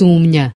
sumnya